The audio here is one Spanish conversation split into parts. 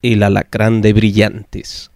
El alacrán de brillantes.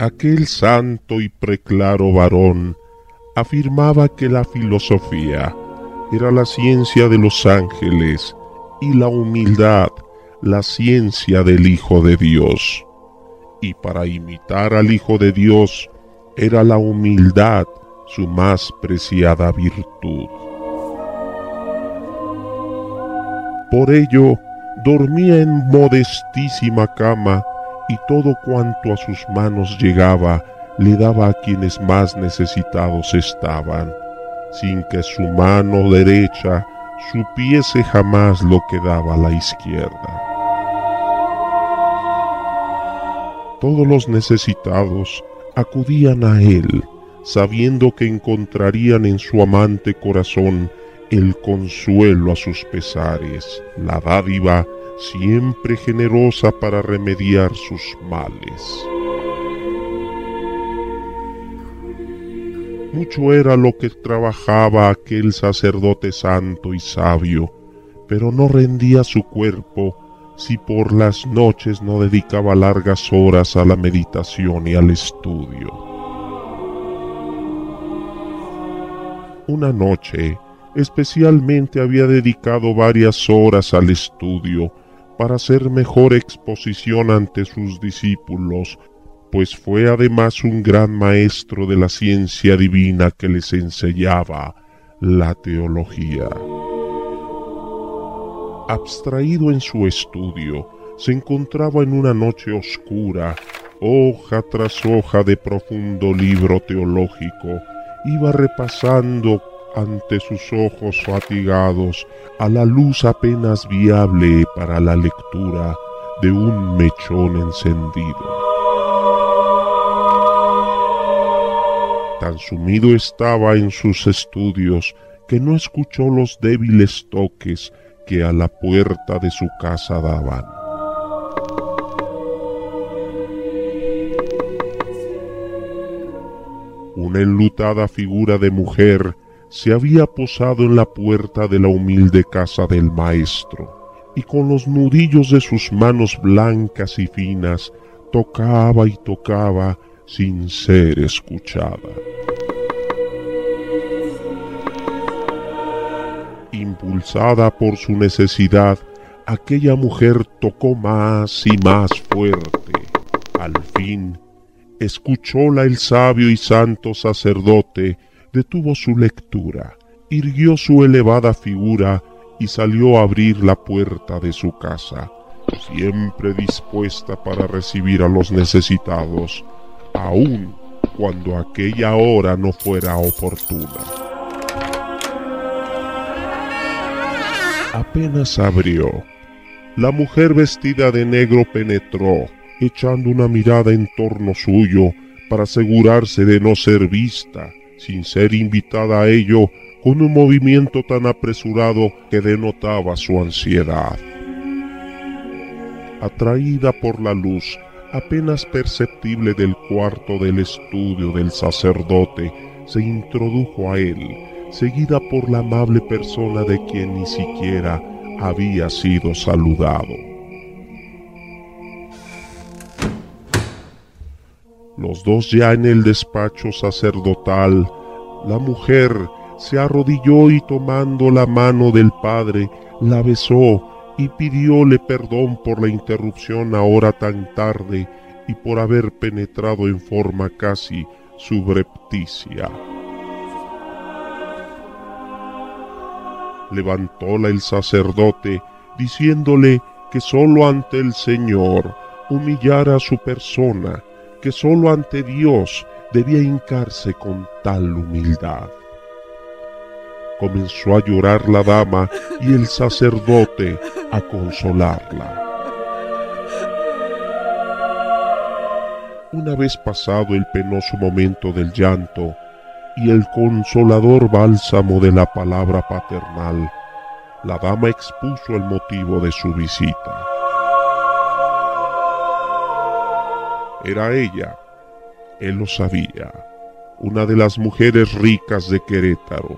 Aquel santo y preclaro varón afirmaba que la filosofía era la ciencia de los ángeles y la humildad la ciencia del Hijo de Dios. Y para imitar al Hijo de Dios era la humildad su más preciada virtud. Por ello, dormía en modestísima cama y todo cuanto a sus manos llegaba le daba a quienes más necesitados estaban, sin que su mano derecha supiese jamás lo que daba la izquierda. Todos los necesitados acudían a él, sabiendo que encontrarían en su amante corazón el consuelo a sus pesares, la dádiva siempre generosa para remediar sus males. Mucho era lo que trabajaba aquel sacerdote santo y sabio, pero no rendía su cuerpo si por las noches no dedicaba largas horas a la meditación y al estudio. Una noche especialmente había dedicado varias horas al estudio para hacer mejor exposición ante sus discípulos, pues fue además un gran maestro de la ciencia divina que les enseñaba la teología. Abstraído en su estudio, se encontraba en una noche oscura, hoja tras hoja de profundo libro teológico, iba repasando ante sus ojos fatigados a la luz apenas viable para la lectura de un mechón encendido. Tan sumido estaba en sus estudios que no escuchó los débiles toques que a la puerta de su casa daban. Una enlutada figura de mujer se había posado en la puerta de la humilde casa del maestro, y con los nudillos de sus manos blancas y finas tocaba y tocaba sin ser escuchada. Impulsada por su necesidad, aquella mujer tocó más y más fuerte. Al fin, escuchóla el sabio y santo sacerdote, detuvo su lectura, irguió su elevada figura y salió a abrir la puerta de su casa, siempre dispuesta para recibir a los necesitados, aun cuando aquella hora no fuera oportuna. Apenas abrió. La mujer vestida de negro penetró, echando una mirada en torno suyo para asegurarse de no ser vista sin ser invitada a ello con un movimiento tan apresurado que denotaba su ansiedad. Atraída por la luz apenas perceptible del cuarto del estudio del sacerdote, se introdujo a él, seguida por la amable persona de quien ni siquiera había sido saludado. Los dos ya en el despacho sacerdotal, la mujer se arrodilló y tomando la mano del padre, la besó y pidióle perdón por la interrupción ahora tan tarde y por haber penetrado en forma casi subrepticia. Levantóla el sacerdote, diciéndole que sólo ante el Señor humillara su persona, que sólo ante Dios debía hincarse con tal humildad. Comenzó a llorar la dama y el sacerdote a consolarla. Una vez pasado el penoso momento del llanto y el consolador bálsamo de la palabra paternal, la dama expuso el motivo de su visita. Era ella, él lo sabía, una de las mujeres ricas de Querétaro,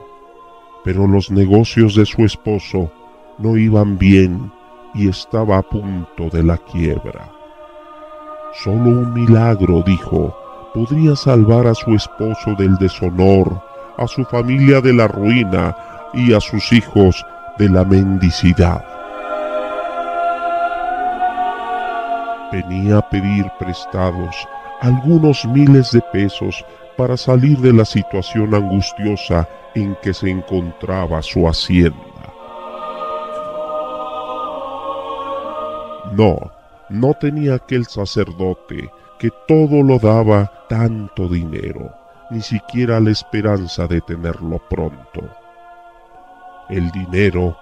pero los negocios de su esposo no iban bien y estaba a punto de la quiebra. Solo un milagro, dijo, podría salvar a su esposo del deshonor, a su familia de la ruina y a sus hijos de la mendicidad. Venía a pedir prestados algunos miles de pesos para salir de la situación angustiosa en que se encontraba su hacienda. No, no tenía aquel sacerdote que todo lo daba tanto dinero, ni siquiera la esperanza de tenerlo pronto. El dinero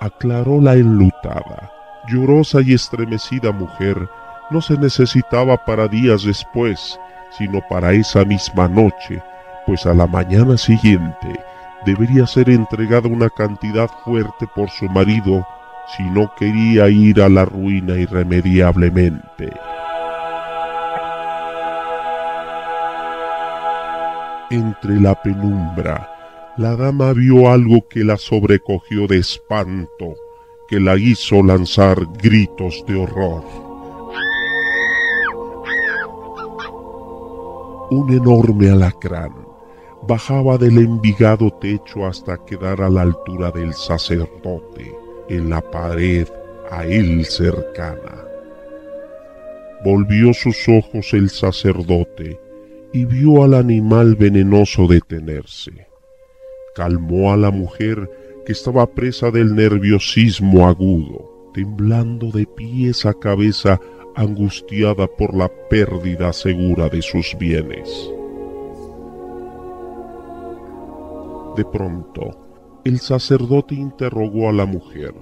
aclaró la enlutada, llorosa y estremecida mujer no se necesitaba para días después, sino para esa misma noche, pues a la mañana siguiente debería ser entregada una cantidad fuerte por su marido si no quería ir a la ruina irremediablemente. Entre la penumbra, la dama vio algo que la sobrecogió de espanto, que la hizo lanzar gritos de horror. Un enorme alacrán bajaba del envigado techo hasta quedar a la altura del sacerdote en la pared a él cercana. Volvió sus ojos el sacerdote y vio al animal venenoso detenerse. Calmó a la mujer que estaba presa del nerviosismo agudo, temblando de pies a cabeza, angustiada por la pérdida segura de sus bienes. De pronto, el sacerdote interrogó a la mujer,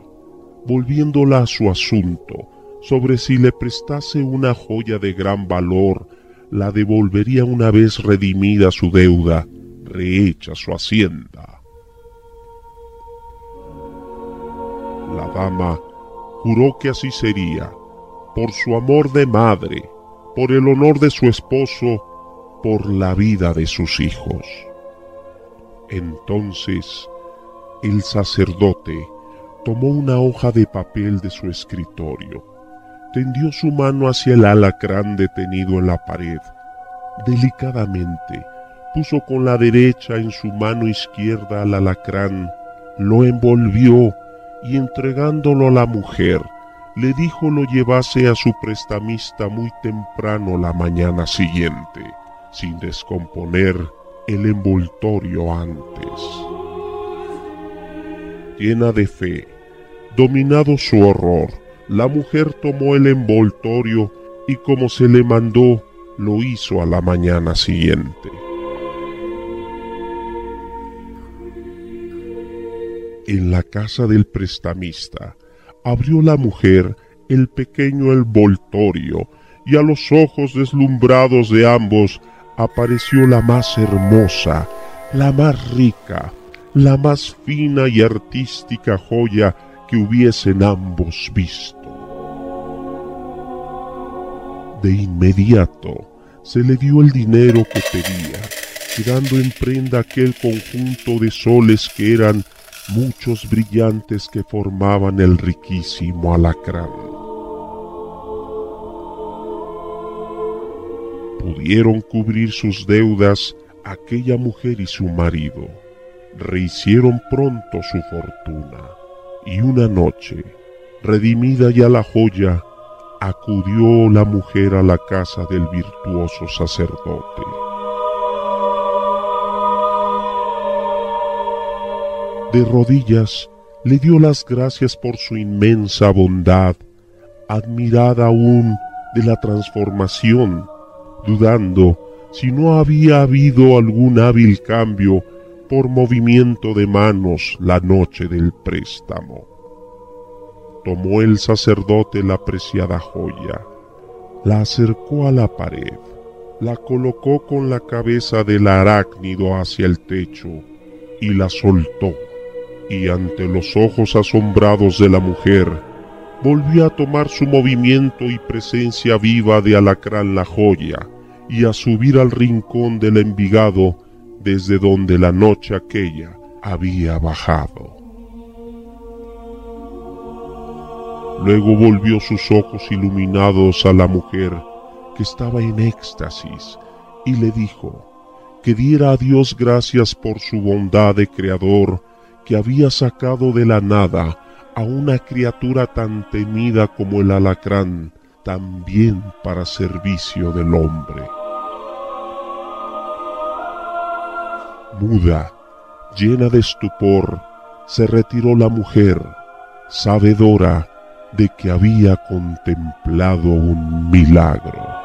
volviéndola a su asunto, sobre si le prestase una joya de gran valor, la devolvería una vez redimida su deuda, rehecha su hacienda. La dama juró que así sería, por su amor de madre, por el honor de su esposo, por la vida de sus hijos. Entonces el sacerdote tomó una hoja de papel de su escritorio, tendió su mano hacia el alacrán detenido en la pared. Delicadamente puso con la derecha en su mano izquierda al alacrán, lo envolvió y entregándolo a la mujer, le dijo lo llevase a su prestamista muy temprano la mañana siguiente, sin descomponer el envoltorio antes llena de fe. Dominado su horror, la mujer tomó el envoltorio y como se le mandó, lo hizo a la mañana siguiente. En la casa del prestamista, abrió la mujer el pequeño envoltorio y a los ojos deslumbrados de ambos apareció la más hermosa, la más rica, la más fina y artística joya que hubiesen ambos visto. De inmediato se le dio el dinero que pedía, quedando en prenda aquel conjunto de soles que eran muchos brillantes que formaban el riquísimo alacrán. Pudieron cubrir sus deudas aquella mujer y su marido rehicieron pronto su fortuna, y una noche, redimida ya la joya, acudió la mujer a la casa del virtuoso sacerdote. De rodillas le dio las gracias por su inmensa bondad, admirada aún de la transformación, dudando si no había habido algún hábil cambio por movimiento de manos la noche del préstamo. Tomó el sacerdote la preciada joya, la acercó a la pared, la colocó con la cabeza del arácnido hacia el techo y la soltó, y ante los ojos asombrados de la mujer, volvió a tomar su movimiento y presencia viva de alacrán la joya, y a subir al rincón del Envigado desde donde la noche aquella había bajado. Luego volvió sus ojos iluminados a la mujer que estaba en éxtasis y le dijo que diera a Dios gracias por su bondad de creador que había sacado de la nada a una criatura tan temida como el alacrán, también para servicio del hombre. Muda, llena de estupor, se retiró la mujer, sabedora de que había contemplado un milagro.